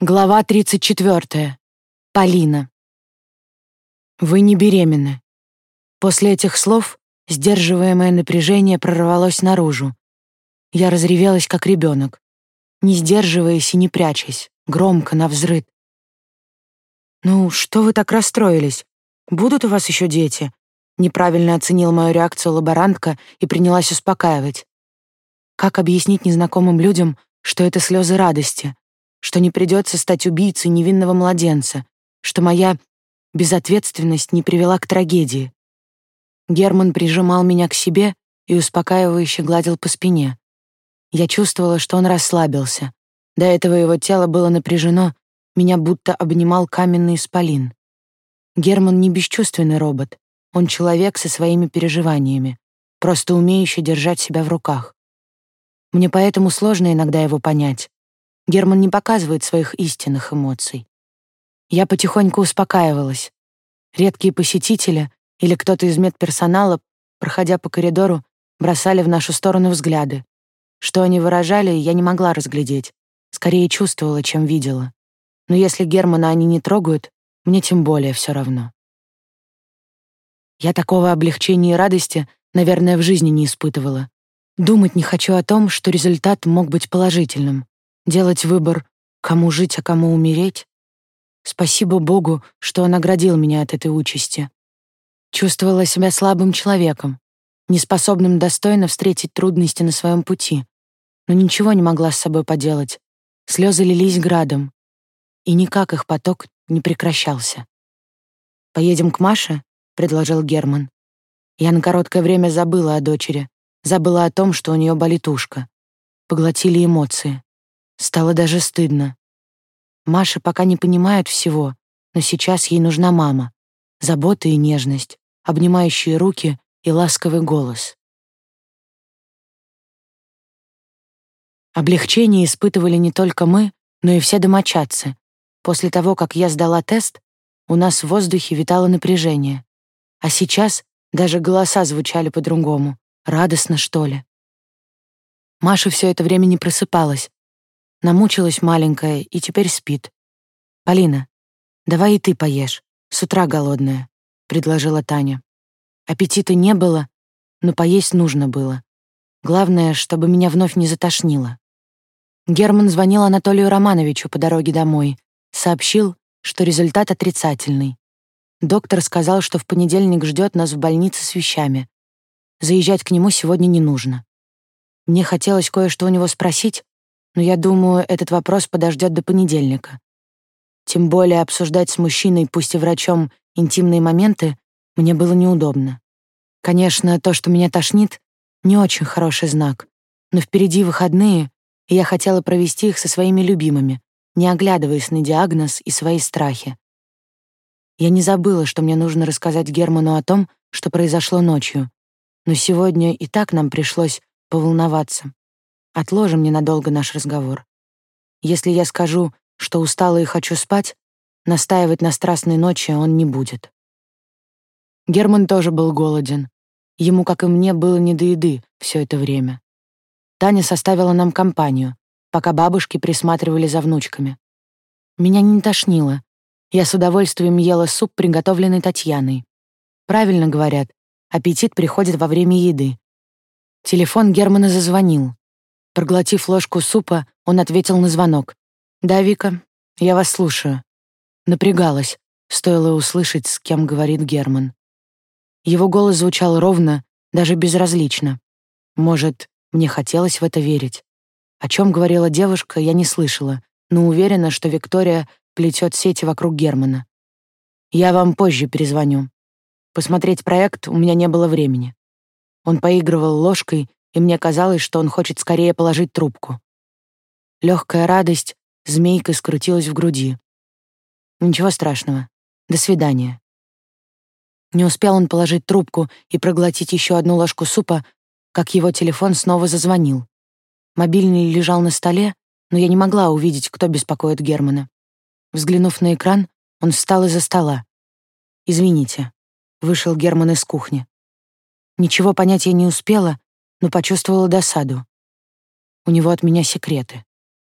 Глава 34. Полина. Вы не беременны. После этих слов сдерживаемое напряжение прорвалось наружу. Я разревелась, как ребенок, не сдерживаясь и не прячась, громко, навзрыд. «Ну, что вы так расстроились? Будут у вас еще дети?» Неправильно оценил мою реакцию лаборантка и принялась успокаивать. Как объяснить незнакомым людям, что это слезы радости, что не придется стать убийцей невинного младенца, что моя безответственность не привела к трагедии. Герман прижимал меня к себе и успокаивающе гладил по спине. Я чувствовала, что он расслабился. До этого его тело было напряжено, меня будто обнимал каменный исполин. Герман не бесчувственный робот, он человек со своими переживаниями, просто умеющий держать себя в руках. Мне поэтому сложно иногда его понять. Герман не показывает своих истинных эмоций. Я потихоньку успокаивалась. Редкие посетители или кто-то из медперсонала, проходя по коридору, бросали в нашу сторону взгляды. Что они выражали, я не могла разглядеть. Скорее чувствовала, чем видела. Но если Германа они не трогают, мне тем более все равно. Я такого облегчения и радости, наверное, в жизни не испытывала. Думать не хочу о том, что результат мог быть положительным. Делать выбор, кому жить, а кому умереть? Спасибо Богу, что он оградил меня от этой участи. Чувствовала себя слабым человеком, неспособным достойно встретить трудности на своем пути, но ничего не могла с собой поделать. Слезы лились градом, и никак их поток не прекращался. «Поедем к Маше?» — предложил Герман. Я на короткое время забыла о дочери, забыла о том, что у нее болит ушко. Поглотили эмоции. Стало даже стыдно. Маша пока не понимает всего, но сейчас ей нужна мама. Забота и нежность, обнимающие руки и ласковый голос. Облегчение испытывали не только мы, но и все домочадцы. После того, как я сдала тест, у нас в воздухе витало напряжение. А сейчас даже голоса звучали по-другому. Радостно, что ли. Маша все это время не просыпалась, Намучилась маленькая и теперь спит. «Полина, давай и ты поешь. С утра голодная», — предложила Таня. Аппетита не было, но поесть нужно было. Главное, чтобы меня вновь не затошнило. Герман звонил Анатолию Романовичу по дороге домой, сообщил, что результат отрицательный. Доктор сказал, что в понедельник ждет нас в больнице с вещами. Заезжать к нему сегодня не нужно. Мне хотелось кое-что у него спросить, но я думаю, этот вопрос подождет до понедельника. Тем более обсуждать с мужчиной, пусть и врачом, интимные моменты мне было неудобно. Конечно, то, что меня тошнит, не очень хороший знак, но впереди выходные, и я хотела провести их со своими любимыми, не оглядываясь на диагноз и свои страхи. Я не забыла, что мне нужно рассказать Герману о том, что произошло ночью, но сегодня и так нам пришлось поволноваться. Отложим ненадолго наш разговор. Если я скажу, что устала и хочу спать, настаивать на страстной ночи он не будет. Герман тоже был голоден. Ему, как и мне, было не до еды все это время. Таня составила нам компанию, пока бабушки присматривали за внучками. Меня не тошнило. Я с удовольствием ела суп, приготовленный Татьяной. Правильно говорят, аппетит приходит во время еды. Телефон Германа зазвонил. Проглотив ложку супа, он ответил на звонок. «Да, Вика, я вас слушаю». Напрягалась, стоило услышать, с кем говорит Герман. Его голос звучал ровно, даже безразлично. Может, мне хотелось в это верить. О чем говорила девушка, я не слышала, но уверена, что Виктория плетет сети вокруг Германа. Я вам позже перезвоню. Посмотреть проект у меня не было времени. Он поигрывал ложкой, и мне казалось, что он хочет скорее положить трубку. Легкая радость змейкой скрутилась в груди. Ничего страшного. До свидания. Не успел он положить трубку и проглотить еще одну ложку супа, как его телефон снова зазвонил. Мобильный лежал на столе, но я не могла увидеть, кто беспокоит Германа. Взглянув на экран, он встал из-за стола. «Извините», — вышел Герман из кухни. Ничего понять я не успела, но почувствовала досаду. У него от меня секреты.